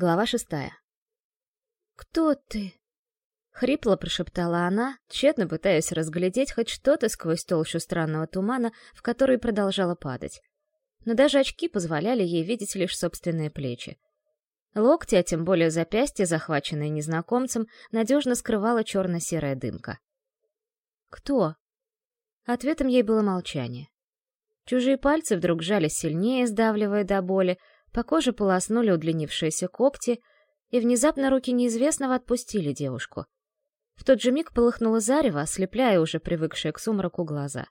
Глава шестая. «Кто ты?» — хрипло прошептала она, тщетно пытаясь разглядеть хоть что-то сквозь толщу странного тумана, в который продолжала падать. Но даже очки позволяли ей видеть лишь собственные плечи. Локти, а тем более запястья, захваченные незнакомцем, надежно скрывала черно-серая дымка. «Кто?» Ответом ей было молчание. Чужие пальцы вдруг сжались сильнее, сдавливая до боли, по коже полоснули удлинившиеся когти, и внезапно руки неизвестного отпустили девушку. В тот же миг полыхнуло зарево, ослепляя уже привыкшие к сумраку глаза.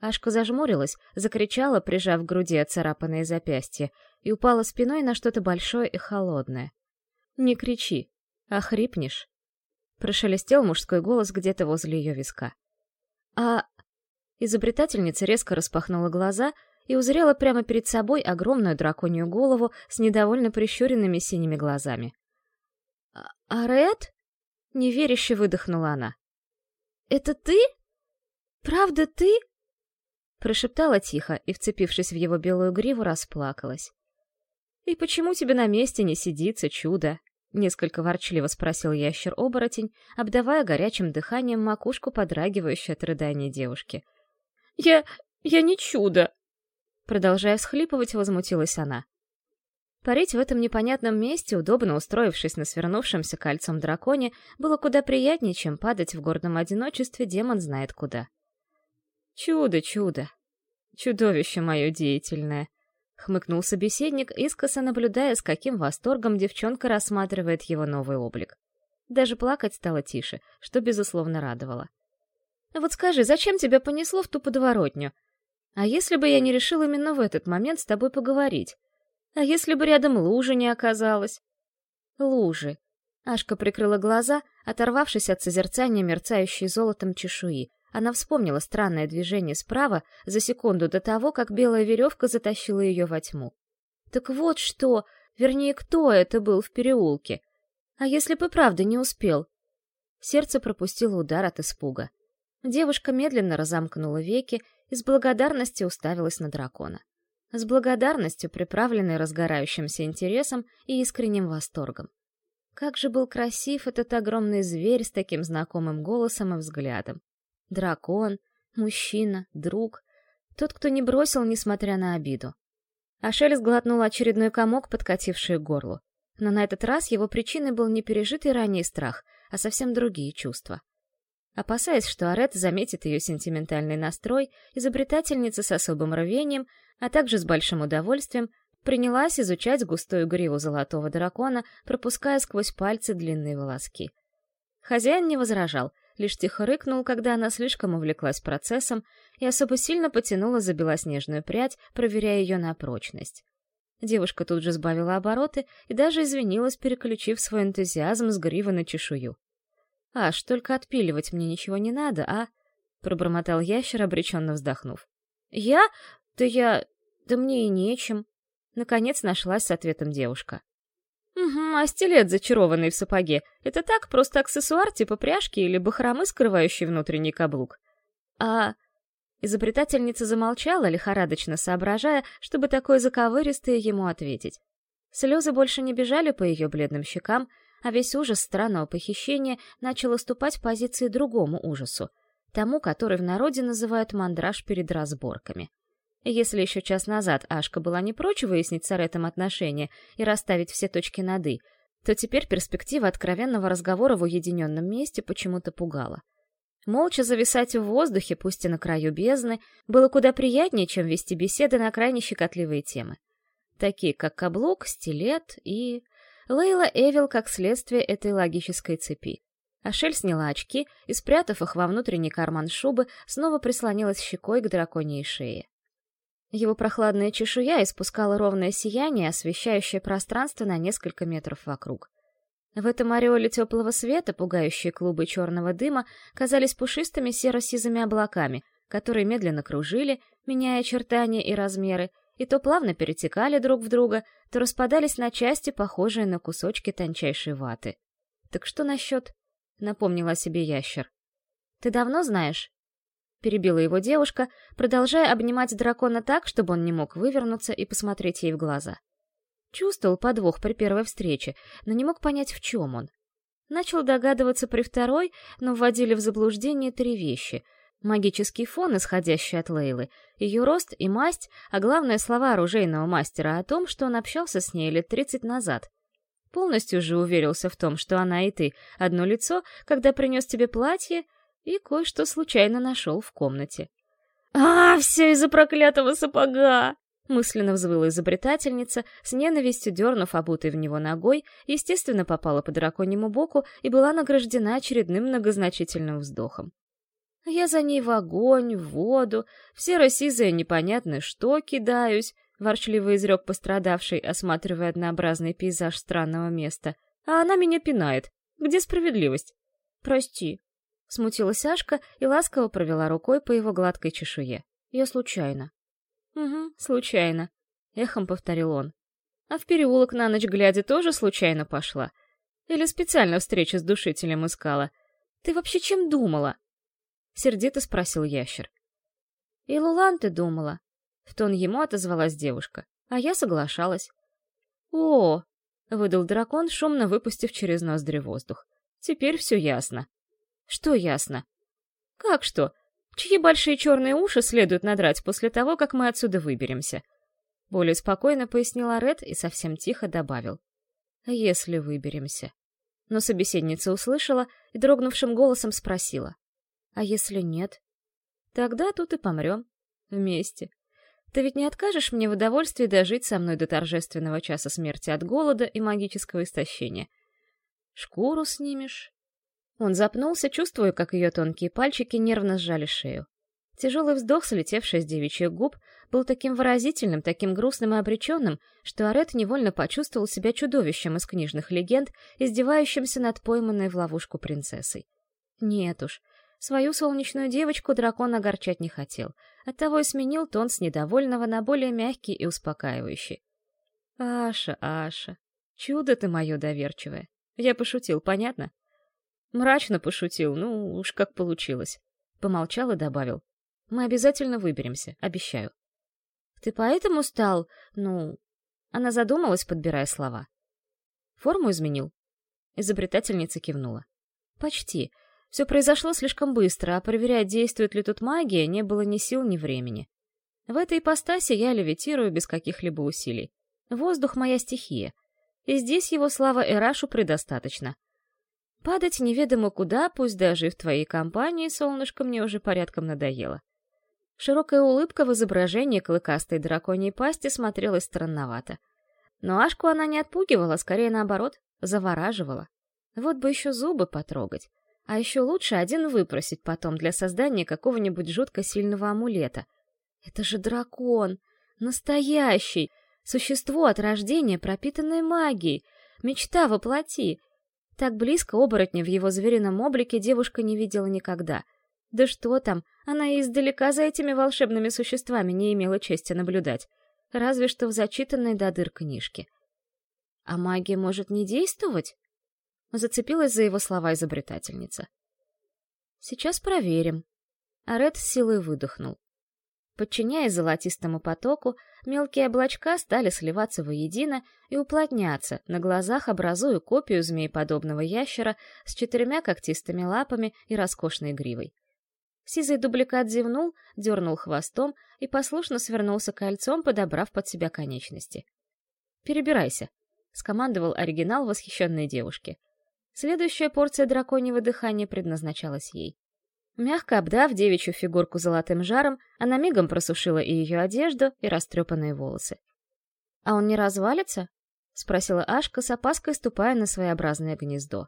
Ашка зажмурилась, закричала, прижав к груди оцарапанные запястья, и упала спиной на что-то большое и холодное. «Не кричи, а хрипнешь!» Прошелестел мужской голос где-то возле ее виска. «А...» Изобретательница резко распахнула глаза — и узрела прямо перед собой огромную драконью голову с недовольно прищуренными синими глазами. «А, а Ред?» — неверяще выдохнула она. «Это ты? Правда ты?» Прошептала тихо и, вцепившись в его белую гриву, расплакалась. «И почему тебе на месте не сидится чудо?» — несколько ворчливо спросил ящер-оборотень, обдавая горячим дыханием макушку подрагивающей от рыдания девушки. «Я... я не чудо!» Продолжая всхлипывать, возмутилась она. Парить в этом непонятном месте, удобно устроившись на свернувшемся кольцом драконе, было куда приятнее, чем падать в гордом одиночестве демон знает куда. «Чудо, чудо! Чудовище мое деятельное!» — хмыкнул собеседник, искоса наблюдая, с каким восторгом девчонка рассматривает его новый облик. Даже плакать стало тише, что, безусловно, радовало. «Вот скажи, зачем тебя понесло в ту подворотню? А если бы я не решил именно в этот момент с тобой поговорить? А если бы рядом лужи не оказалось? Лужи. Ашка прикрыла глаза, оторвавшись от созерцания мерцающей золотом чешуи. Она вспомнила странное движение справа за секунду до того, как белая веревка затащила ее во тьму. Так вот что, вернее, кто это был в переулке? А если бы правда не успел? Сердце пропустило удар от испуга. Девушка медленно разомкнула веки и с благодарностью уставилась на дракона. С благодарностью, приправленной разгорающимся интересом и искренним восторгом. Как же был красив этот огромный зверь с таким знакомым голосом и взглядом. Дракон, мужчина, друг. Тот, кто не бросил, несмотря на обиду. Ашель сглотнул очередной комок, подкативший к горлу. Но на этот раз его причиной был не пережитый ранее страх, а совсем другие чувства. Опасаясь, что Арет заметит ее сентиментальный настрой, изобретательница с особым рвением, а также с большим удовольствием, принялась изучать густую гриву золотого дракона, пропуская сквозь пальцы длинные волоски. Хозяин не возражал, лишь тихо рыкнул, когда она слишком увлеклась процессом и особо сильно потянула за белоснежную прядь, проверяя ее на прочность. Девушка тут же сбавила обороты и даже извинилась, переключив свой энтузиазм с гривы на чешую. «Аж, только отпиливать мне ничего не надо, а?» — пробормотал ящер, обреченно вздохнув. «Я? Да я... Да мне и нечем». Наконец нашлась с ответом девушка. «Угу, а стилет, зачарованный в сапоге, это так, просто аксессуар типа пряжки или бахромы, скрывающий внутренний каблук?» «А...» Изобретательница замолчала, лихорадочно соображая, чтобы такое заковыристое ему ответить. Слезы больше не бежали по ее бледным щекам, а весь ужас странного похищения начал уступать позиции другому ужасу, тому, который в народе называют мандраж перед разборками. Если еще час назад Ашка была не прочь выяснить с Аретом отношения и расставить все точки над «и», то теперь перспектива откровенного разговора в уединенном месте почему-то пугала. Молча зависать в воздухе, пусть и на краю бездны, было куда приятнее, чем вести беседы на крайне щекотливые темы. Такие как каблук, стилет и... Лейла Эвил как следствие этой логической цепи. Ашель сняла очки и, спрятав их во внутренний карман шубы, снова прислонилась щекой к драконьей шее. Его прохладная чешуя испускала ровное сияние, освещающее пространство на несколько метров вокруг. В этом ореоле теплого света пугающие клубы черного дыма казались пушистыми серо-сизыми облаками, которые медленно кружили, меняя очертания и размеры, и то плавно перетекали друг в друга, то распадались на части, похожие на кусочки тончайшей ваты. «Так что насчет?» — напомнила себе ящер. «Ты давно знаешь?» — перебила его девушка, продолжая обнимать дракона так, чтобы он не мог вывернуться и посмотреть ей в глаза. Чувствовал подвох при первой встрече, но не мог понять, в чем он. Начал догадываться при второй, но вводили в заблуждение три вещи — Магический фон, исходящий от Лейлы, ее рост и масть, а главное слова оружейного мастера о том, что он общался с ней лет тридцать назад. Полностью же уверился в том, что она и ты — одно лицо, когда принес тебе платье, и кое-что случайно нашел в комнате. «А, все из-за проклятого сапога!» Мысленно взвыла изобретательница, с ненавистью дернув обутой в него ногой, естественно, попала по драконьему боку и была награждена очередным многозначительным вздохом. Я за ней в огонь, в воду, в серо-сизое непонятно что кидаюсь, — ворчливо изрек пострадавший, осматривая однообразный пейзаж странного места. А она меня пинает. Где справедливость? Прости. Смутилась Сашка и ласково провела рукой по его гладкой чешуе. Я случайно. Угу, случайно. Эхом повторил он. А в переулок на ночь глядя тоже случайно пошла? Или специально встречу с душителем искала? Ты вообще чем думала? Сердито спросил ящер. И Лулан ты думала? В тон ему отозвалась девушка, а я соглашалась. О, выдал дракон, шумно выпустив через ноздри воздух. Теперь все ясно. Что ясно? Как что? Чьи большие черные уши следует надрать после того, как мы отсюда выберемся? Более спокойно пояснила Ред и совсем тихо добавил. Если выберемся. Но собеседница услышала и дрогнувшим голосом спросила. А если нет? Тогда тут и помрем. Вместе. Ты ведь не откажешь мне в удовольствии дожить со мной до торжественного часа смерти от голода и магического истощения? Шкуру снимешь? Он запнулся, чувствуя, как ее тонкие пальчики нервно сжали шею. Тяжелый вздох, слетевший с девичьих губ, был таким выразительным, таким грустным и обреченным, что Арет невольно почувствовал себя чудовищем из книжных легенд, издевающимся над пойманной в ловушку принцессой. Нет уж, Свою солнечную девочку дракон огорчать не хотел, оттого и сменил тон с недовольного на более мягкий и успокаивающий. «Аша, Аша, чудо ты мое доверчивое. Я пошутил, понятно?» Мрачно пошутил, ну уж как получилось. Помолчал и добавил. «Мы обязательно выберемся, обещаю». «Ты поэтому стал, ну...» Она задумалась, подбирая слова. «Форму изменил?» Изобретательница кивнула. «Почти. Все произошло слишком быстро, а проверять, действует ли тут магия, не было ни сил, ни времени. В этой ипостаси я левитирую без каких-либо усилий. Воздух — моя стихия. И здесь его слава Эрашу предостаточно. Падать неведомо куда, пусть даже и в твоей компании, солнышко, мне уже порядком надоело. Широкая улыбка в изображении клыкастой драконьей пасти смотрелась странновато. Но Ашку она не отпугивала, скорее наоборот, завораживала. Вот бы еще зубы потрогать. А еще лучше один выпросить потом для создания какого-нибудь жутко сильного амулета. Это же дракон! Настоящий! Существо от рождения, пропитанное магией! Мечта воплоти! Так близко оборотня в его зверином облике девушка не видела никогда. Да что там, она и издалека за этими волшебными существами не имела чести наблюдать. Разве что в зачитанной до дыр книжке. А магия может не действовать? Зацепилась за его слова изобретательница. «Сейчас проверим». А Ред с силой выдохнул. Подчиняясь золотистому потоку, мелкие облачка стали сливаться воедино и уплотняться, на глазах образуя копию змееподобного ящера с четырьмя когтистыми лапами и роскошной гривой. Сизый дубликат зевнул, дернул хвостом и послушно свернулся кольцом, подобрав под себя конечности. «Перебирайся», — скомандовал оригинал восхищенной девушке. Следующая порция драконьего дыхания предназначалась ей. Мягко обдав девичью фигурку золотым жаром, она мигом просушила и ее одежду, и растрепанные волосы. «А он не развалится?» — спросила Ашка, с опаской ступая на своеобразное гнездо.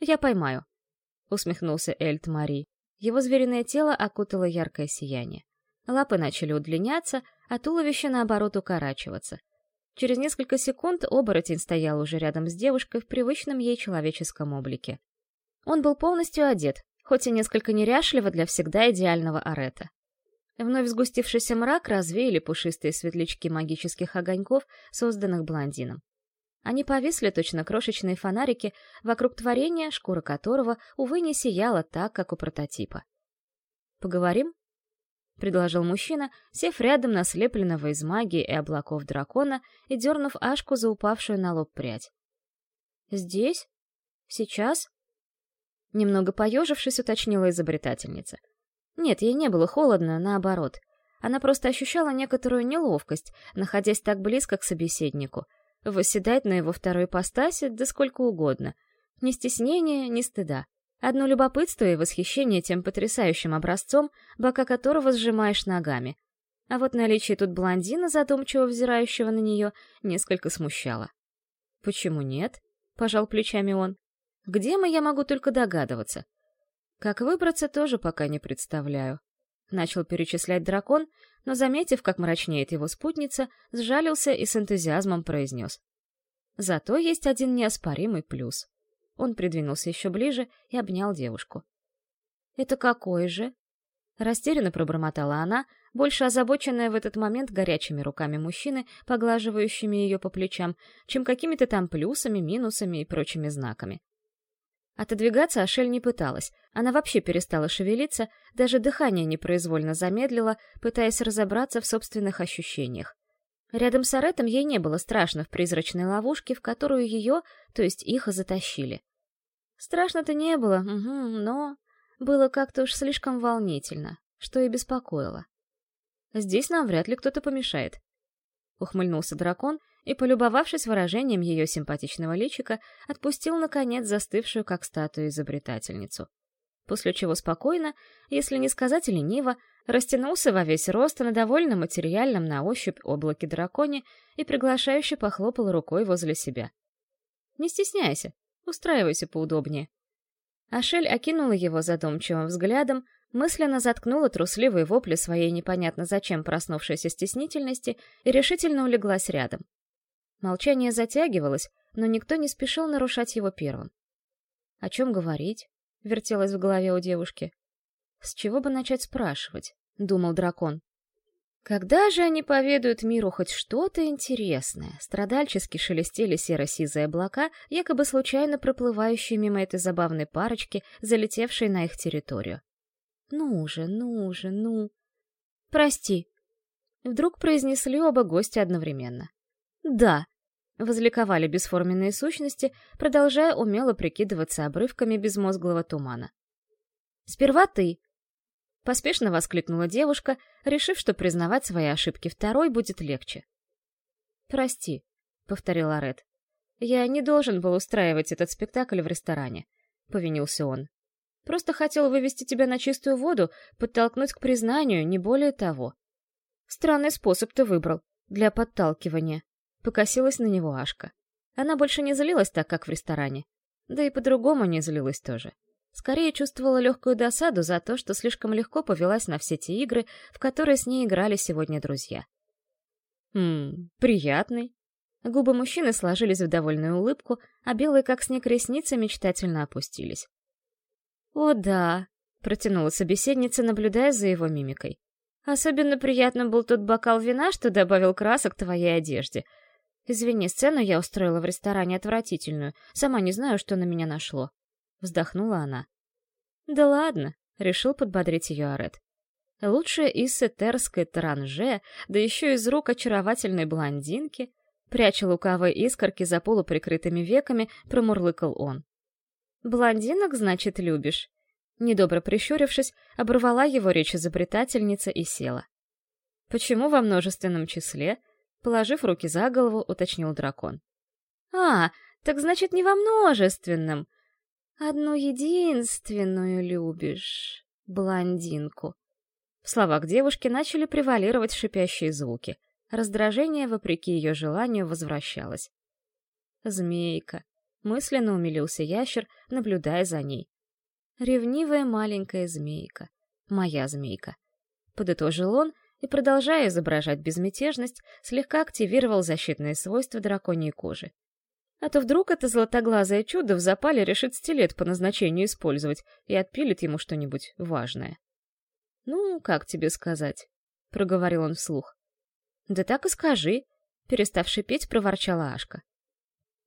«Я поймаю», — усмехнулся Эльт Мари. Его звериное тело окутало яркое сияние. Лапы начали удлиняться, а туловище, наоборот, укорачиваться — Через несколько секунд оборотень стоял уже рядом с девушкой в привычном ей человеческом облике. Он был полностью одет, хоть и несколько неряшливо для всегда идеального арета. Вновь сгустившийся мрак развеяли пушистые светлячки магических огоньков, созданных блондином. Они повисли точно крошечные фонарики вокруг творения, шкура которого, увы, не сияла так, как у прототипа. «Поговорим?» — предложил мужчина, сев рядом на слепленного из магии и облаков дракона и дернув Ашку за упавшую на лоб прядь. «Здесь? Сейчас?» Немного поежившись, уточнила изобретательница. Нет, ей не было холодно, наоборот. Она просто ощущала некоторую неловкость, находясь так близко к собеседнику. Восседать на его второй ипостаси, да сколько угодно. Ни стеснения, ни стыда. Одно любопытство и восхищение тем потрясающим образцом, бока которого сжимаешь ногами. А вот наличие тут блондина, задумчиво взирающего на нее, несколько смущало. «Почему нет?» — пожал плечами он. Где мы, я могу только догадываться. Как выбраться, тоже пока не представляю. Начал перечислять дракон, но, заметив, как мрачнеет его спутница, сжалился и с энтузиазмом произнес. Зато есть один неоспоримый плюс. Он придвинулся еще ближе и обнял девушку. «Это какой же?» Растерянно пробормотала она, больше озабоченная в этот момент горячими руками мужчины, поглаживающими ее по плечам, чем какими-то там плюсами, минусами и прочими знаками. Отодвигаться Ашель не пыталась. Она вообще перестала шевелиться, даже дыхание непроизвольно замедлила, пытаясь разобраться в собственных ощущениях. Рядом с Аретом ей не было страшно в призрачной ловушке, в которую ее, то есть их, затащили. Страшно-то не было, угу, но было как-то уж слишком волнительно, что и беспокоило. Здесь нам вряд ли кто-то помешает. Ухмыльнулся дракон и, полюбовавшись выражением ее симпатичного личика, отпустил, наконец, застывшую, как статую, изобретательницу. После чего спокойно, если не сказать лениво, растянулся во весь рост на довольно материальном на ощупь облаке драконе и приглашающе похлопал рукой возле себя. «Не стесняйся, устраивайся поудобнее». Ашель окинула его задумчивым взглядом, мысленно заткнула трусливые вопли своей непонятно зачем проснувшейся стеснительности и решительно улеглась рядом. Молчание затягивалось, но никто не спешил нарушать его первым. «О чем говорить?» — вертелось в голове у девушки. «С чего бы начать спрашивать?» — думал дракон. Когда же они поведают миру хоть что-то интересное? Страдальчески шелестели серо-сизые облака, якобы случайно проплывающие мимо этой забавной парочки, залетевшей на их территорию. «Ну же, ну же, ну...» «Прости!» Вдруг произнесли оба гостя одновременно. «Да!» — возликовали бесформенные сущности, продолжая умело прикидываться обрывками безмозглого тумана. «Сперва ты!» — поспешно воскликнула девушка, решив, что признавать свои ошибки второй будет легче. «Прости», — повторил Ред. «Я не должен был устраивать этот спектакль в ресторане», — повинился он. «Просто хотел вывести тебя на чистую воду, подтолкнуть к признанию, не более того». «Странный способ ты выбрал для подталкивания», Покосилась на него Ашка. Она больше не злилась так, как в ресторане. Да и по-другому не злилась тоже. Скорее чувствовала легкую досаду за то, что слишком легко повелась на все те игры, в которые с ней играли сегодня друзья. «Ммм, приятный». Губы мужчины сложились в довольную улыбку, а белые, как снег, ресницы мечтательно опустились. «О, да», — протянула собеседница, наблюдая за его мимикой. «Особенно приятным был тот бокал вина, что добавил красок твоей одежде — Извини, сцену я устроила в ресторане отвратительную. Сама не знаю, что на меня нашло. Вздохнула она. Да ладно, решил подбодрить ее Арет. Лучшая из сетерской таранже, да еще из рук очаровательной блондинки, пряча лукавые искорки за полуприкрытыми веками, промурлыкал он. «Блондинок, значит, любишь?» Недобро прищурившись, оборвала его речь изобретательница и села. «Почему во множественном числе?» Положив руки за голову, уточнил дракон. «А, так значит, не во множественном. Одну единственную любишь, блондинку». В словах девушки начали превалировать шипящие звуки. Раздражение, вопреки ее желанию, возвращалось. «Змейка», — мысленно умилился ящер, наблюдая за ней. «Ревнивая маленькая змейка. Моя змейка», — подытожил он и, продолжая изображать безмятежность, слегка активировал защитные свойства драконьей кожи. А то вдруг это золотоглазое чудо в запале решит стилет по назначению использовать и отпилит ему что-нибудь важное. «Ну, как тебе сказать?» — проговорил он вслух. «Да так и скажи», — перестав шипеть, проворчала Ашка.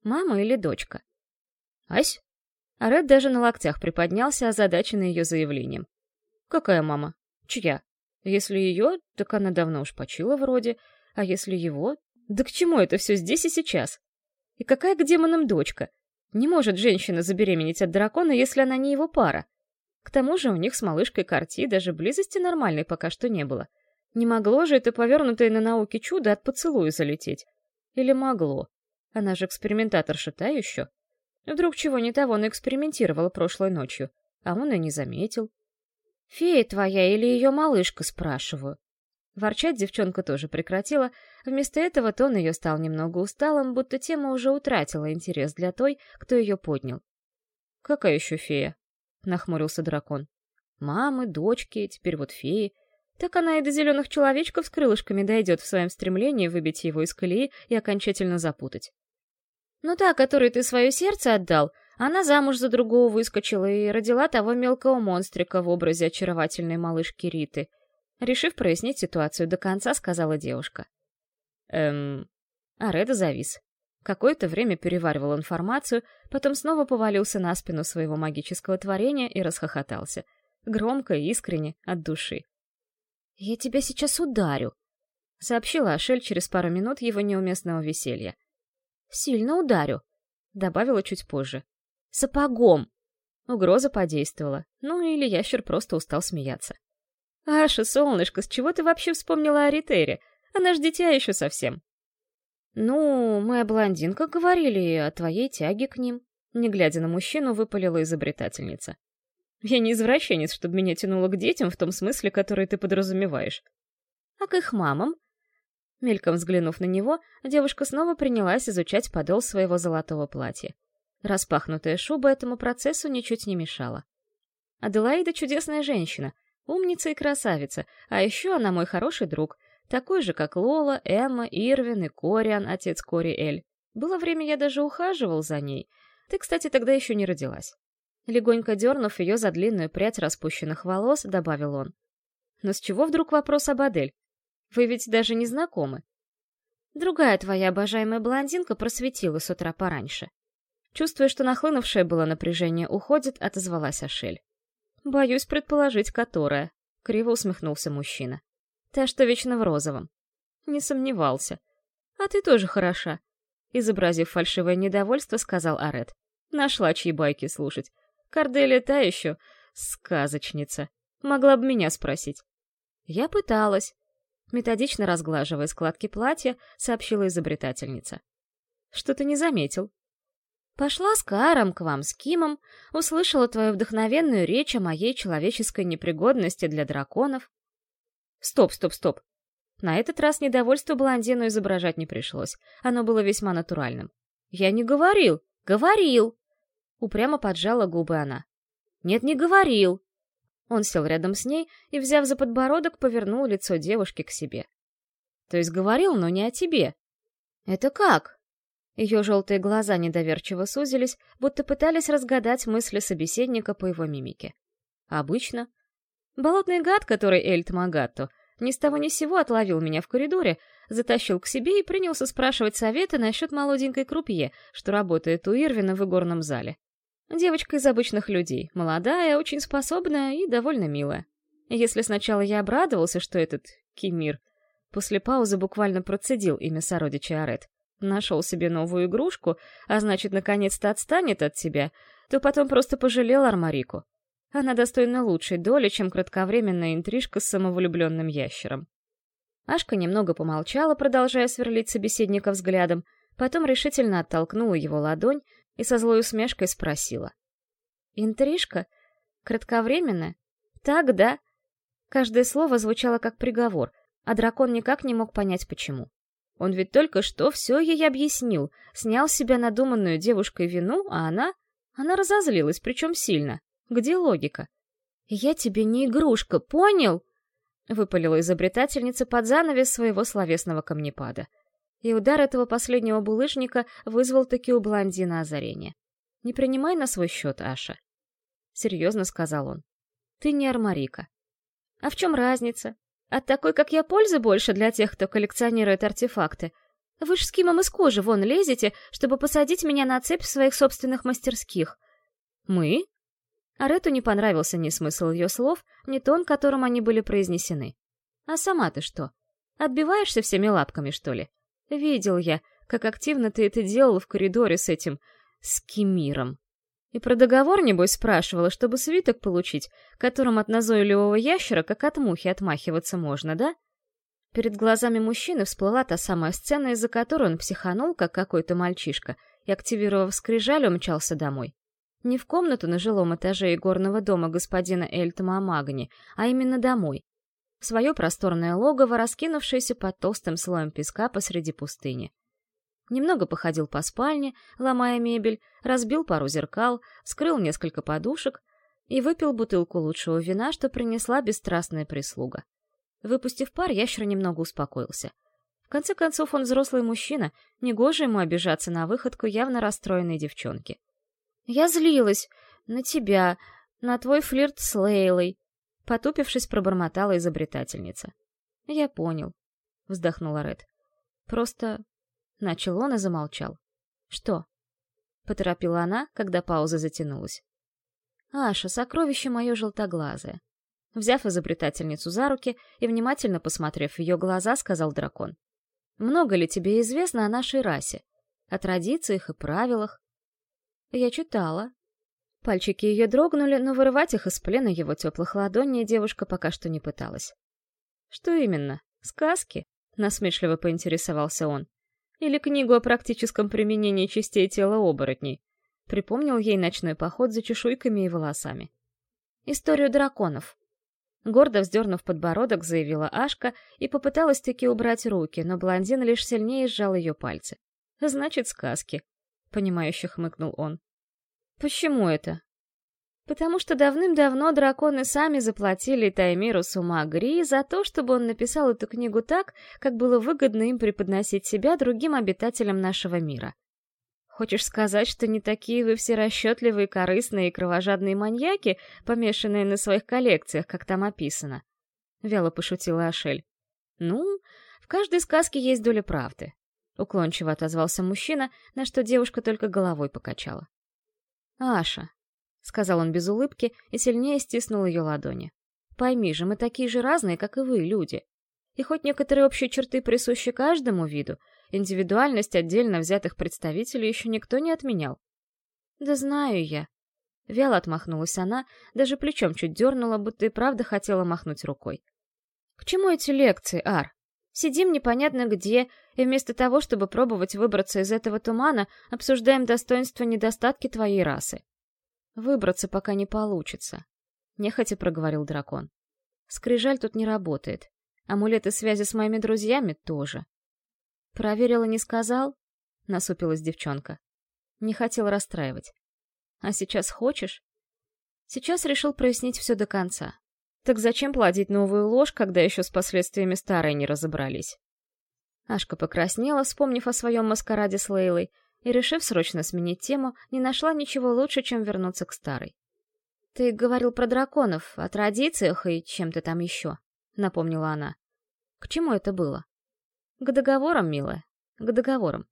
«Мама или дочка?» «Ась?» А Ред даже на локтях приподнялся, озадаченный ее заявлением. «Какая мама? Чья?» Если ее, так она давно уж почила вроде, а если его, да к чему это все здесь и сейчас? И какая к демонам дочка? Не может женщина забеременеть от дракона, если она не его пара. К тому же у них с малышкой Карти даже близости нормальной пока что не было. Не могло же это повернутое на науке чудо от поцелуя залететь. Или могло? Она же экспериментаторша та еще. Вдруг чего не того наэкспериментировала прошлой ночью, а он и не заметил. «Фея твоя или ее малышка?» — спрашиваю. Ворчать девчонка тоже прекратила, вместо этого тон ее стал немного усталым, будто тема уже утратила интерес для той, кто ее поднял. «Какая еще фея?» — нахмурился дракон. «Мамы, дочки, теперь вот феи. Так она и до зеленых человечков с крылышками дойдет в своем стремлении выбить его из колеи и окончательно запутать. Ну та, которой ты свое сердце отдал, она замуж за другого выскочила и родила того мелкого монстрика в образе очаровательной малышки Риты. Решив прояснить ситуацию до конца, сказала девушка. Эм... А Реда завис. Какое-то время переваривал информацию, потом снова повалился на спину своего магического творения и расхохотался. Громко и искренне, от души. «Я тебя сейчас ударю», — сообщила Ашель через пару минут его неуместного веселья. «Сильно ударю», — добавила чуть позже. «Сапогом!» Угроза подействовала. Ну или ящер просто устал смеяться. «Аша, солнышко, с чего ты вообще вспомнила о Ритере? Она ж дитя еще совсем». «Ну, моя блондинка говорили о твоей тяге к ним», — не глядя на мужчину, выпалила изобретательница. «Я не извращенец, чтобы меня тянуло к детям в том смысле, который ты подразумеваешь». «А к их мамам?» Мельком взглянув на него, девушка снова принялась изучать подол своего золотого платья. Распахнутая шуба этому процессу ничуть не мешала. Аделаида чудесная женщина, умница и красавица, а еще она мой хороший друг, такой же, как Лола, Эмма, Ирвин и Кориан, отец Кори Эль. Было время, я даже ухаживал за ней. Ты, кстати, тогда еще не родилась. Легонько дернув ее за длинную прядь распущенных волос, добавил он. Но с чего вдруг вопрос об Адель? Вы ведь даже не знакомы. Другая твоя обожаемая блондинка просветила с утра пораньше. Чувствуя, что нахлынувшее было напряжение уходит, отозвалась Ашель. «Боюсь предположить, которая», — криво усмехнулся мужчина. «Та, что вечно в розовом». «Не сомневался. А ты тоже хороша», — изобразив фальшивое недовольство, сказал Арет. «Нашла чьи байки слушать. Корделия та еще сказочница. Могла бы меня спросить». «Я пыталась», методично разглаживая складки платья, сообщила изобретательница. «Что ты не заметил?» Пошла с Каром к вам, с Кимом, услышала твою вдохновенную речь о моей человеческой непригодности для драконов. Стоп, стоп, стоп. На этот раз недовольство блондину изображать не пришлось. Оно было весьма натуральным. Я не говорил. Говорил. Упрямо поджала губы она. Нет, не говорил. Он сел рядом с ней и, взяв за подбородок, повернул лицо девушки к себе. То есть говорил, но не о тебе. Это как? Ее желтые глаза недоверчиво сузились, будто пытались разгадать мысли собеседника по его мимике. Обычно. Болотный гад, который Эльт Магатто, ни с того ни сего отловил меня в коридоре, затащил к себе и принялся спрашивать советы насчет молоденькой крупье, что работает у Ирвина в игорном зале. Девочка из обычных людей, молодая, очень способная и довольно милая. Если сначала я обрадовался, что этот Кимир после паузы буквально процедил имя сородича Арет, нашел себе новую игрушку, а значит, наконец-то отстанет от тебя, то потом просто пожалел Армарику. Она достойна лучшей доли, чем кратковременная интрижка с самовлюбленным ящером. Ашка немного помолчала, продолжая сверлить собеседника взглядом, потом решительно оттолкнула его ладонь и со злой усмешкой спросила. «Интрижка? Кратковременная? Так, да?» Каждое слово звучало как приговор, а дракон никак не мог понять, почему. Он ведь только что все ей объяснил, снял с себя надуманную девушкой вину, а она... Она разозлилась, причем сильно. Где логика? «Я тебе не игрушка, понял?» — выпалила изобретательница под занавес своего словесного камнепада. И удар этого последнего булыжника вызвал таки у блондина озарение. «Не принимай на свой счет, Аша», — серьезно сказал он. «Ты не армарика». «А в чем разница? От такой, как я, пользы больше для тех, кто коллекционирует артефакты. Вы ж с Кимом из кожи вон лезете, чтобы посадить меня на цепь в своих собственных мастерских. Мы? Арету не понравился ни смысл ее слов, ни тон, которым они были произнесены. А сама ты что? Отбиваешься всеми лапками, что ли? Видел я, как активно ты это делала в коридоре с этим... с Кемиром. И про договор, небось, спрашивала, чтобы свиток получить, которым от назойливого ящера, как от мухи, отмахиваться можно, да? Перед глазами мужчины всплыла та самая сцена, из-за которой он психанул, как какой-то мальчишка, и, активировав скрижаль, умчался домой. Не в комнату на жилом этаже игорного дома господина Эльтома Амагни, а именно домой. В свое просторное логово, раскинувшееся под толстым слоем песка посреди пустыни. Немного походил по спальне, ломая мебель, разбил пару зеркал, скрыл несколько подушек и выпил бутылку лучшего вина, что принесла бесстрастная прислуга. Выпустив пар, ящер немного успокоился. В конце концов, он взрослый мужчина, негоже ему обижаться на выходку явно расстроенной девчонки. «Я злилась на тебя, на твой флирт с Лейлой», — потупившись, пробормотала изобретательница. «Я понял», — вздохнула Ред. «Просто Начал он и замолчал. «Что?» — поторопила она, когда пауза затянулась. «Аша, сокровище мое желтоглазое». Взяв изобретательницу за руки и внимательно посмотрев в ее глаза, сказал дракон. «Много ли тебе известно о нашей расе? О традициях и правилах?» «Я читала». Пальчики ее дрогнули, но вырывать их из плена его теплых ладоней девушка пока что не пыталась. «Что именно? Сказки?» — насмешливо поинтересовался он. Или книгу о практическом применении частей тела оборотней. Припомнил ей ночной поход за чешуйками и волосами. Историю драконов. Гордо вздернув подбородок, заявила Ашка и попыталась таки убрать руки, но блондин лишь сильнее сжал ее пальцы. «Значит, сказки», — понимающе хмыкнул он. «Почему это?» Потому что давным-давно драконы сами заплатили Таймиру Сумагри за то, чтобы он написал эту книгу так, как было выгодно им преподносить себя другим обитателям нашего мира. Хочешь сказать, что не такие вы все расчетливые, корыстные и кровожадные маньяки, помешанные на своих коллекциях, как там описано? Вяло пошутила Ашель. Ну, в каждой сказке есть доля правды. Уклончиво отозвался мужчина, на что девушка только головой покачала. Аша, — сказал он без улыбки и сильнее стиснул ее ладони. «Пойми же, мы такие же разные, как и вы, люди. И хоть некоторые общие черты присущи каждому виду, индивидуальность отдельно взятых представителей еще никто не отменял». «Да знаю я». Вяло отмахнулась она, даже плечом чуть дернула, будто и правда хотела махнуть рукой. «К чему эти лекции, Ар? Сидим непонятно где, и вместо того, чтобы пробовать выбраться из этого тумана, обсуждаем достоинства и недостатки твоей расы. Выбраться пока не получится, — нехотя проговорил дракон. Скрижаль тут не работает. Амулеты связи с моими друзьями тоже. Проверила, не сказал? Насупилась девчонка. Не хотел расстраивать. А сейчас хочешь? Сейчас решил прояснить все до конца. Так зачем плодить новую ложь, когда еще с последствиями старой не разобрались? Ашка покраснела, вспомнив о своем маскараде с Лейлой, и, решив срочно сменить тему, не нашла ничего лучше, чем вернуться к старой. «Ты говорил про драконов, о традициях и чем-то там еще», — напомнила она. «К чему это было?» «К договорам, милая, к договорам».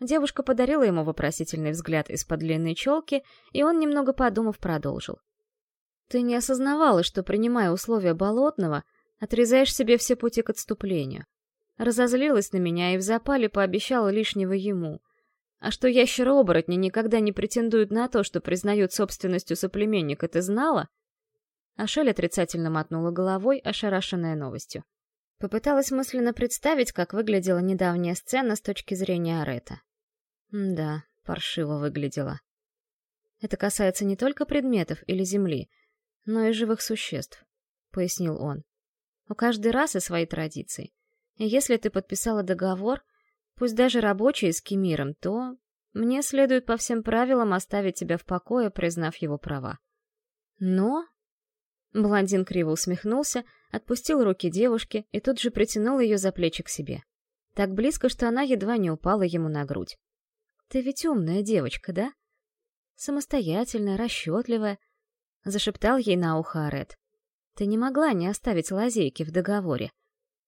Девушка подарила ему вопросительный взгляд из-под длинной челки, и он, немного подумав, продолжил. «Ты не осознавала, что, принимая условия Болотного, отрезаешь себе все пути к отступлению. Разозлилась на меня и в запале пообещала лишнего ему — а что ящеры-оборотни никогда не претендуют на то, что признают собственностью соплеменника, ты знала? Ашель отрицательно мотнула головой, ошарашенная новостью. Попыталась мысленно представить, как выглядела недавняя сцена с точки зрения Арета. Да, паршиво выглядела. Это касается не только предметов или земли, но и живых существ, — пояснил он. У каждой расы свои традиции. И если ты подписала договор, пусть даже рабочие с Кемиром, то мне следует по всем правилам оставить тебя в покое, признав его права. Но... Блондин криво усмехнулся, отпустил руки девушки и тут же притянул ее за плечи к себе. Так близко, что она едва не упала ему на грудь. «Ты ведь умная девочка, да? Самостоятельная, расчетливая», — зашептал ей на ухо Арет. «Ты не могла не оставить лазейки в договоре.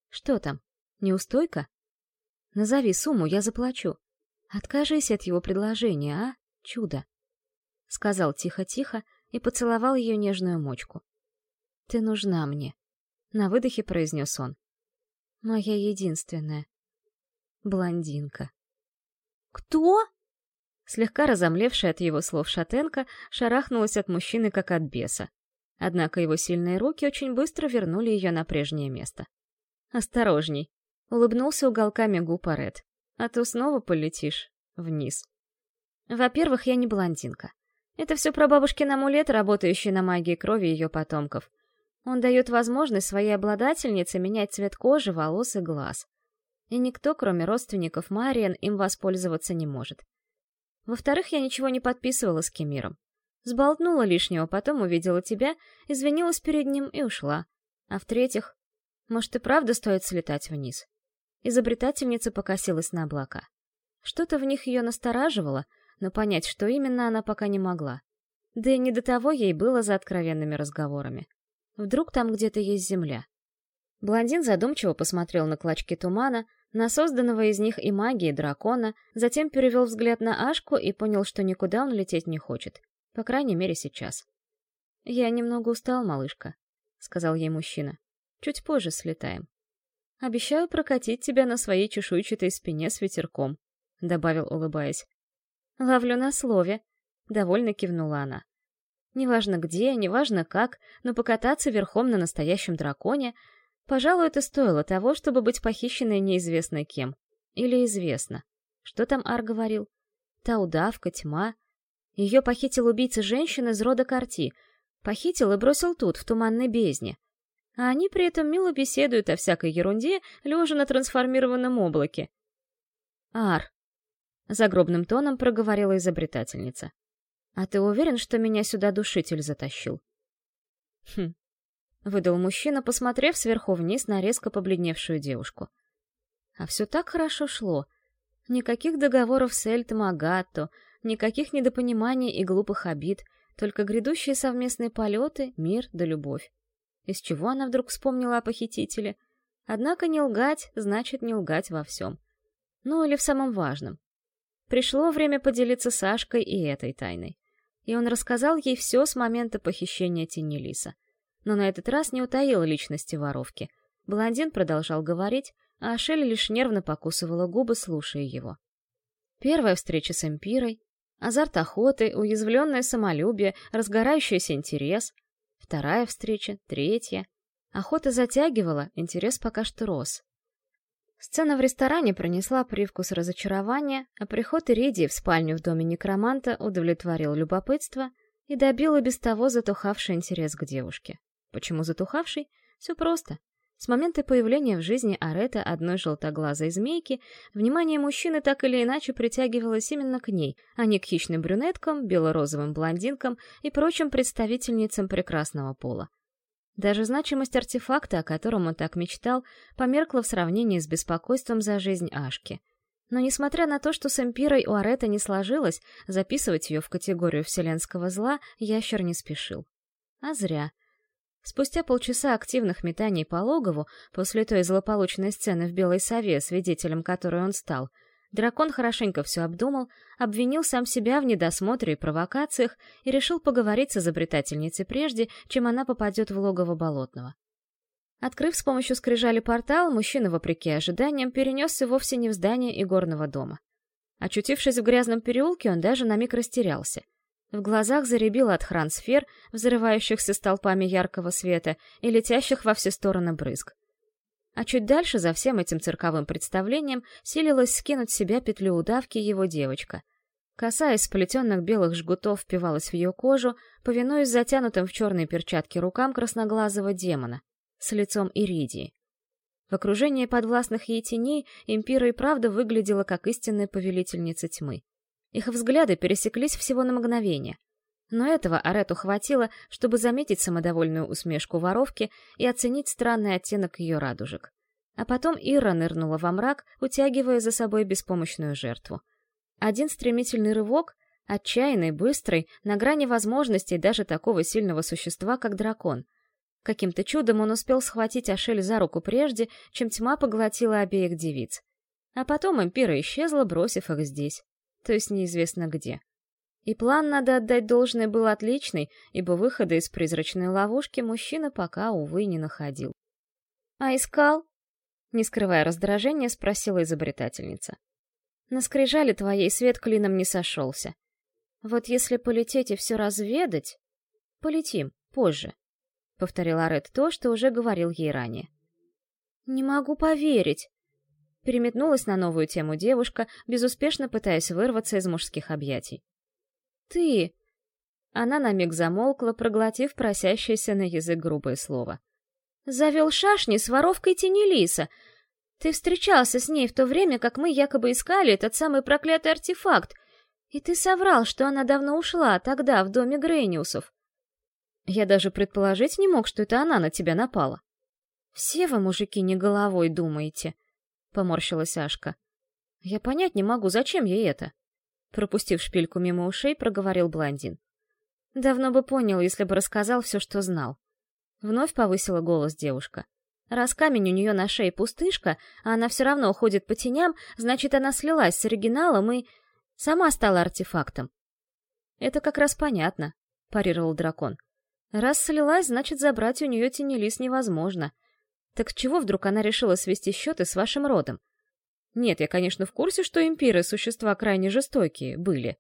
Что там, неустойка?» Назови сумму, я заплачу. Откажись от его предложения, а? Чудо. Сказал тихо-тихо и поцеловал ее нежную мочку. Ты нужна мне. На выдохе произнес он. Моя единственная. Блондинка. «Кто?» Слегка разомлевшая от его слов шатенка шарахнулась от мужчины, как от беса. Однако его сильные руки очень быстро вернули ее на прежнее место. «Осторожней!» — улыбнулся уголками губ Арет. «А то снова полетишь вниз». «Во-первых, я не блондинка. Это все про бабушкин амулет, работающий на магии крови ее потомков. Он дает возможность своей обладательнице менять цвет кожи, волос и глаз. И никто, кроме родственников Мариен, им воспользоваться не может. Во-вторых, я ничего не подписывала с Кемиром. Сболтнула лишнего, потом увидела тебя, извинилась перед ним и ушла. А в-третьих, может и правда стоит слетать вниз? Изобретательница покосилась на облака. Что-то в них ее настораживало, но понять, что именно, она пока не могла. Да и не до того ей было за откровенными разговорами. Вдруг там где-то есть земля. Блондин задумчиво посмотрел на клочки тумана, на созданного из них и магии дракона, затем перевел взгляд на Ашку и понял, что никуда он лететь не хочет. По крайней мере, сейчас. «Я немного устал, малышка», — сказал ей мужчина. «Чуть позже слетаем. Обещаю прокатить тебя на своей чешуйчатой спине с ветерком», — добавил, улыбаясь. «Ловлю на слове», — довольно кивнула она. Неважно где, неважно как, но покататься верхом на настоящем драконе, пожалуй, это стоило того, чтобы быть похищенной неизвестно кем. Или известно. Что там Ар говорил? Та удавка, тьма, ее похитил убийца женщины из рода Карти. Похитил и бросил тут, в туманной бездне. А они при этом мило беседуют о всякой ерунде, лежа на трансформированном облаке. «Ар», — загробным тоном проговорила изобретательница. «А ты уверен, что меня сюда душитель затащил?» «Хм», — выдал мужчина, посмотрев сверху вниз на резко побледневшую девушку. А все так хорошо шло. Никаких договоров с Эльтом Агатто, Никаких недопониманий и глупых обид, только грядущие совместные полеты, мир да любовь. Из чего она вдруг вспомнила о похитителе? Однако не лгать значит не лгать во всем. Ну или в самом важном. Пришло время поделиться Сашкой и этой тайной. И он рассказал ей все с момента похищения Тенелиса. Но на этот раз не утаил личности воровки. Блондин продолжал говорить, а Ашель лишь нервно покусывала губы, слушая его. Первая встреча с Эмпирой, Азарт охоты, уязвленное самолюбие, разгорающийся интерес. Вторая встреча, третья. Охота затягивала, интерес пока что рос. Сцена в ресторане пронесла привкус разочарования, а приход Иридии в спальню в доме некроманта удовлетворил любопытство и добил и без того затухавший интерес к девушке. Почему затухавший? Все просто. С момента появления в жизни Арета одной желтоглазой змейки внимание мужчины так или иначе притягивалось именно к ней, а не к хищным брюнеткам, бело-розовым блондинкам и прочим представительницам прекрасного пола. Даже значимость артефакта, о котором он так мечтал, померкла в сравнении с беспокойством за жизнь Ашки. Но несмотря на то, что с Эмпирой у Арета не сложилось, записывать ее в категорию вселенского зла ящер не спешил. А зря — Спустя полчаса активных метаний по логову, после той злополучной сцены в Белой Сове, свидетелем которой он стал, дракон хорошенько все обдумал, обвинил сам себя в недосмотре и провокациях и решил поговорить с изобретательницей прежде, чем она попадет в логово Болотного. Открыв с помощью скрижали портал, мужчина, вопреки ожиданиям, перенесся вовсе не в здание игорного дома. Очутившись в грязном переулке, он даже на миг растерялся — в глазах заребило от хран-сфер, взрывающихся столпами яркого света и летящих во все стороны брызг. А чуть дальше за всем этим цирковым представлением силилась скинуть с себя петлю удавки его девочка. Коса из сплетенных белых жгутов впивалась в ее кожу, повинуясь затянутым в черные перчатки рукам красноглазого демона с лицом Иридии. В окружении подвластных ей теней Импира и правда выглядела как истинная повелительница тьмы. Их взгляды пересеклись всего на мгновение. Но этого Арету хватило, чтобы заметить самодовольную усмешку воровки и оценить странный оттенок ее радужек. А потом Ира нырнула во мрак, утягивая за собой беспомощную жертву. Один стремительный рывок, отчаянный, быстрый, на грани возможностей даже такого сильного существа, как дракон. Каким-то чудом он успел схватить Ашель за руку прежде, чем тьма поглотила обеих девиц. А потом импира исчезла, бросив их здесь то есть неизвестно где. И план, надо отдать должное, был отличный, ибо выхода из призрачной ловушки мужчина пока, увы, не находил. «А искал?» Не скрывая раздражения, спросила изобретательница. «На скрижали твоей свет клином не сошелся. Вот если полететь и все разведать...» «Полетим, позже», — повторила Ред то, что уже говорил ей ранее. «Не могу поверить!» Переметнулась на новую тему девушка, безуспешно пытаясь вырваться из мужских объятий. «Ты...» Она на миг замолкла, проглотив просящееся на язык грубое слово. «Завел шашни с воровкой Тенелиса. Ты встречался с ней в то время, как мы якобы искали этот самый проклятый артефакт, и ты соврал, что она давно ушла, тогда, в доме Грейниусов. Я даже предположить не мог, что это она на тебя напала. Все вы, мужики, не головой думаете, — поморщилась Ашка. Я понять не могу, зачем ей это? Пропустив шпильку мимо ушей, проговорил блондин. Давно бы понял, если бы рассказал все, что знал. Вновь повысила голос девушка. Раз камень у нее на шее пустышка, а она все равно уходит по теням, значит, она слилась с оригиналом и... сама стала артефактом. Это как раз понятно, парировал дракон. Раз слилась, значит, забрать у нее тенелис невозможно. Так чего вдруг она решила свести счеты с вашим родом? Нет, я, конечно, в курсе, что импиры — существа крайне жестокие, были.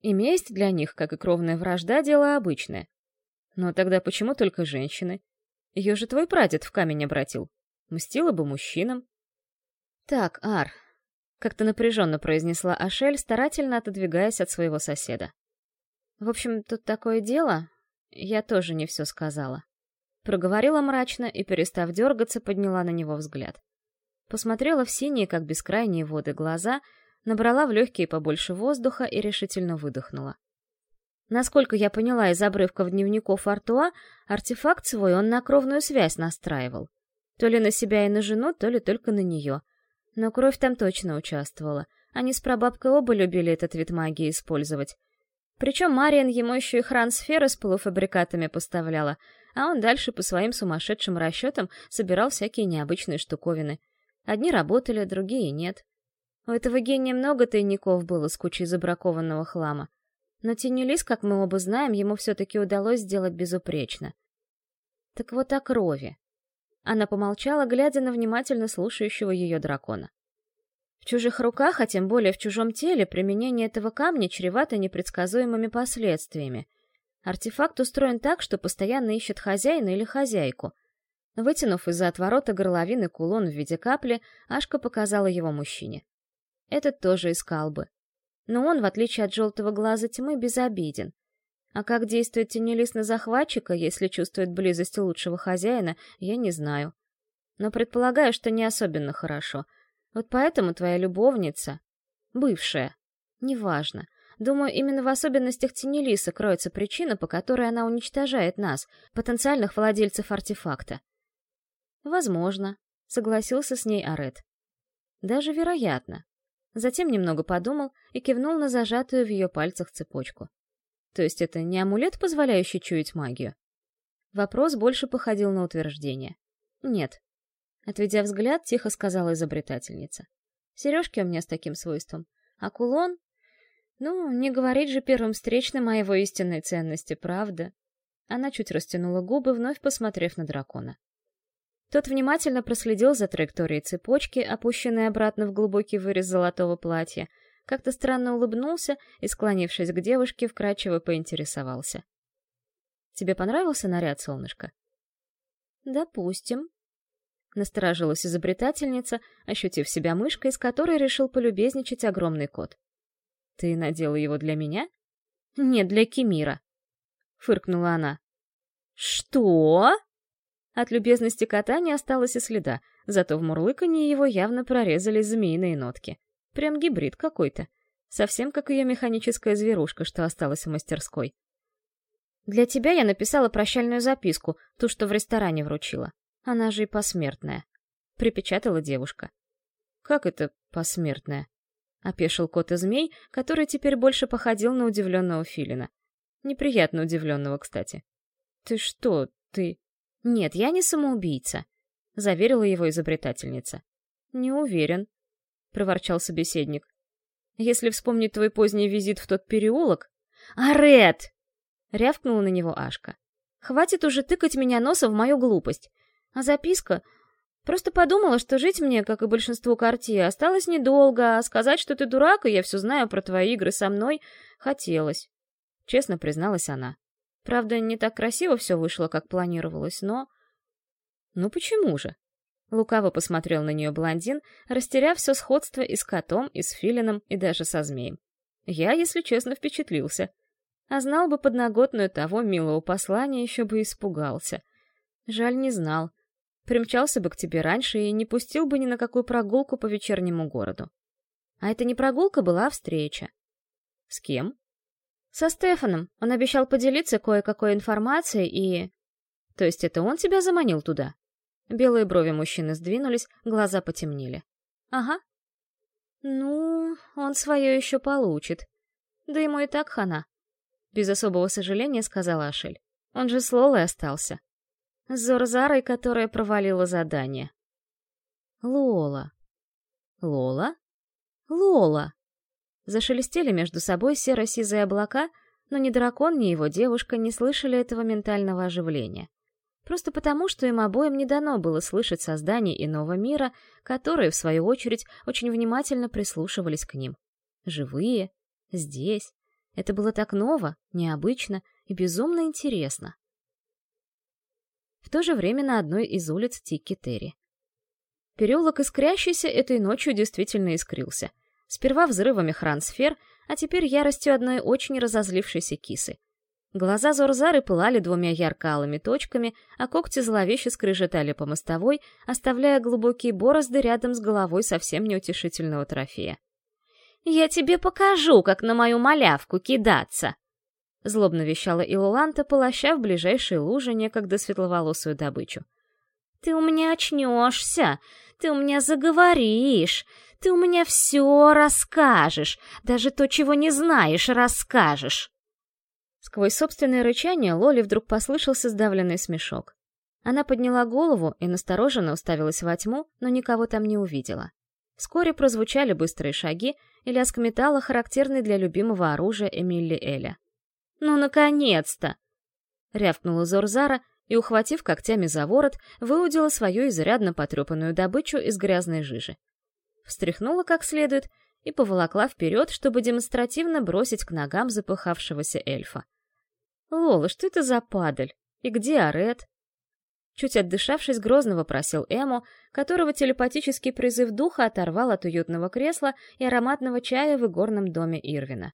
И месть для них, как и кровная вражда, дело обычное. Но тогда почему только женщины? Ее же твой прадед в камень обратил. Мстила бы мужчинам. Так, Ар, как-то напряженно произнесла Ашель, старательно отодвигаясь от своего соседа. В общем, тут такое дело. Я тоже не все сказала. Проговорила мрачно и, перестав дергаться, подняла на него взгляд. Посмотрела в синие, как бескрайние воды, глаза, набрала в легкие побольше воздуха и решительно выдохнула. Насколько я поняла из обрывков дневников Артуа, артефакт свой он на кровную связь настраивал. То ли на себя и на жену, то ли только на нее. Но кровь там точно участвовала. Они с прабабкой оба любили этот вид магии использовать. Причем Мариан ему еще и хран сферы с полуфабрикатами поставляла, а он дальше по своим сумасшедшим расчетам собирал всякие необычные штуковины. Одни работали, другие нет. У этого гения много тайников было с кучей забракованного хлама. Но Тенелис, как мы оба знаем, ему все-таки удалось сделать безупречно. Так вот о крови. Она помолчала, глядя на внимательно слушающего ее дракона. В чужих руках, а тем более в чужом теле, применение этого камня чревато непредсказуемыми последствиями. Артефакт устроен так, что постоянно ищет хозяина или хозяйку. Вытянув из-за отворота горловины кулон в виде капли, Ашка показала его мужчине. Этот тоже искал бы. Но он, в отличие от желтого глаза тьмы, безобиден. А как действует тенелис на захватчика, если чувствует близость лучшего хозяина, я не знаю. Но предполагаю, что не особенно хорошо. Вот поэтому твоя любовница... Бывшая. Неважно. Думаю, именно в особенностях Тенелиса кроется причина, по которой она уничтожает нас, потенциальных владельцев артефакта. Возможно, согласился с ней Арет. Даже вероятно. Затем немного подумал и кивнул на зажатую в ее пальцах цепочку. То есть это не амулет, позволяющий чуять магию? Вопрос больше походил на утверждение. Нет. Отведя взгляд, тихо сказала изобретательница. Сережки у меня с таким свойством. А кулон ну, не говорить же первым встречным о его истинной ценности, правда? Она чуть растянула губы, вновь посмотрев на дракона. Тот внимательно проследил за траекторией цепочки, опущенной обратно в глубокий вырез золотого платья, как-то странно улыбнулся и, склонившись к девушке, вкрадчиво поинтересовался. «Тебе понравился наряд, солнышко?» «Допустим», — насторожилась изобретательница, ощутив себя мышкой, с которой решил полюбезничать огромный кот. «Ты надела его для меня?» «Нет, для Кемира», — фыркнула она. «Что?» От любезности кота не осталось и следа, зато в мурлыканье его явно прорезались змеиные нотки. Прям гибрид какой-то. Совсем как ее механическая зверушка, что осталась в мастерской. «Для тебя я написала прощальную записку, ту, что в ресторане вручила. Она же и посмертная», — припечатала девушка. «Как это посмертная?» Опешил кот и змей, который теперь больше походил на удивленного филина. Неприятно удивленного, кстати. «Ты что, ты...» «Нет, я не самоубийца», — заверила его изобретательница. «Не уверен», — проворчал собеседник. «Если вспомнить твой поздний визит в тот переулок...» «Арет!» — рявкнула на него Ашка. «Хватит уже тыкать меня носом в мою глупость. А записка... Просто подумала, что жить мне, как и большинству карти, осталось недолго, а сказать, что ты дурак, и я все знаю про твои игры со мной, хотелось. Честно призналась она. Правда, не так красиво все вышло, как планировалось, но... Ну почему же? Лукаво посмотрел на нее блондин, растеряв все сходство и с котом, и с филином, и даже со змеем. Я, если честно, впечатлился. А знал бы подноготную того милого послания, еще бы испугался. Жаль, не знал. Примчался бы к тебе раньше и не пустил бы ни на какую прогулку по вечернему городу. А это не прогулка была, а встреча. С кем? Со Стефаном. Он обещал поделиться кое-какой информацией и... То есть это он тебя заманил туда? Белые брови мужчины сдвинулись, глаза потемнели. Ага. Ну, он свое еще получит. Да ему и так хана. Без особого сожаления сказала Ашель. Он же с Лолой остался. Зорзарой, которая провалила задание. Лола. Лола? Лола! Зашелестели между собой серо-сизые облака, но ни дракон, ни его девушка не слышали этого ментального оживления. Просто потому, что им обоим не дано было слышать создание иного мира, которые, в свою очередь, очень внимательно прислушивались к ним. Живые, здесь. Это было так ново, необычно и безумно интересно. В то же время на одной из улиц Тикки-Терри. Переулок искрящийся этой ночью действительно искрился — Сперва взрывами хрансфер, а теперь яростью одной очень разозлившейся кисы. Глаза Зорзары пылали двумя ярко-алыми точками, а когти зловеще скрежетали по мостовой, оставляя глубокие борозды рядом с головой совсем неутешительного трофея. «Я тебе покажу, как на мою малявку кидаться!» Злобно вещала Илуланта, полоща в ближайшей луже некогда светловолосую добычу. «Ты у меня очнешься! Ты у меня заговоришь! Ты у меня все расскажешь, даже то, чего не знаешь, расскажешь. Сквозь собственное рычание Лоли вдруг послышался сдавленный смешок. Она подняла голову и настороженно уставилась во тьму, но никого там не увидела. Вскоре прозвучали быстрые шаги, и лязг металла, характерный для любимого оружия Эмилли Эля. «Ну, наконец-то!» — рявкнула Зорзара и, ухватив когтями за ворот, выудила свою изрядно потрепанную добычу из грязной жижи встряхнула как следует и поволокла вперед, чтобы демонстративно бросить к ногам запыхавшегося эльфа. «Лола, что это за падаль? И где Арет?» Чуть отдышавшись, грозно вопросил Эмо, которого телепатический призыв духа оторвал от уютного кресла и ароматного чая в игорном доме Ирвина.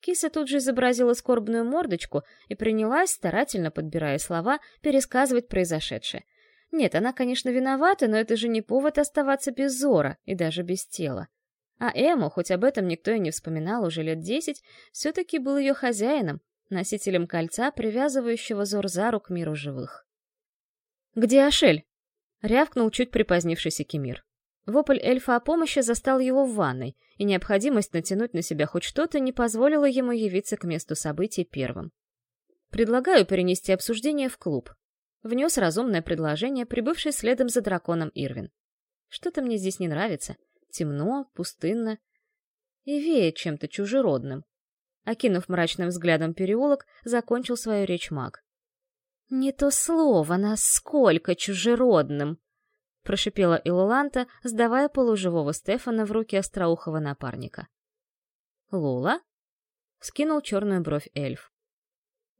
Киса тут же изобразила скорбную мордочку и принялась, старательно подбирая слова, пересказывать произошедшее — нет, она, конечно, виновата, но это же не повод оставаться без зора и даже без тела. А Эмо, хоть об этом никто и не вспоминал уже лет десять, все-таки был ее хозяином, носителем кольца, привязывающего зор за рук миру живых. «Где Ашель?» — рявкнул чуть припозднившийся Кемир. Вопль эльфа о помощи застал его в ванной, и необходимость натянуть на себя хоть что-то не позволила ему явиться к месту событий первым. «Предлагаю перенести обсуждение в клуб», Внес разумное предложение, прибывший следом за драконом Ирвин. Что-то мне здесь не нравится. Темно, пустынно и веет чем-то чужеродным. Окинув мрачным взглядом переулок, закончил свою речь маг. «Не то слово, насколько чужеродным!» — прошипела Илуланта, сдавая полуживого Стефана в руки остроухого напарника. «Лула?» — скинул черную бровь эльф.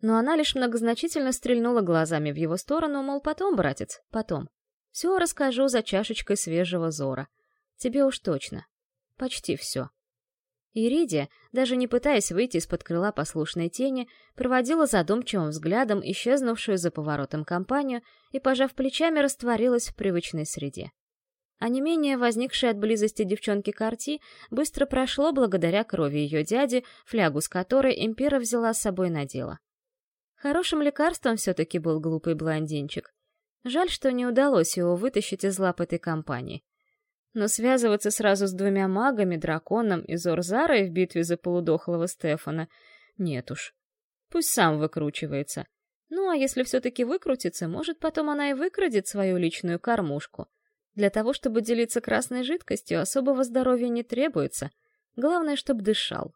Но она лишь многозначительно стрельнула глазами в его сторону, мол, потом, братец, потом. Все расскажу за чашечкой свежего зора. Тебе уж точно. Почти все. Иридия, даже не пытаясь выйти из-под крыла послушной тени, проводила задумчивым взглядом исчезнувшую за поворотом компанию и, пожав плечами, растворилась в привычной среде. А не менее возникшее от близости девчонки Карти быстро прошло благодаря крови ее дяди, флягу с которой Эмпира взяла с собой на дело. Хорошим лекарством все-таки был глупый блондинчик. Жаль, что не удалось его вытащить из лап этой компании. Но связываться сразу с двумя магами, драконом и Зорзарой в битве за полудохлого Стефана нет уж. Пусть сам выкручивается. Ну а если все-таки выкрутится, может, потом она и выкрадет свою личную кормушку. Для того, чтобы делиться красной жидкостью, особого здоровья не требуется. Главное, чтобы дышал.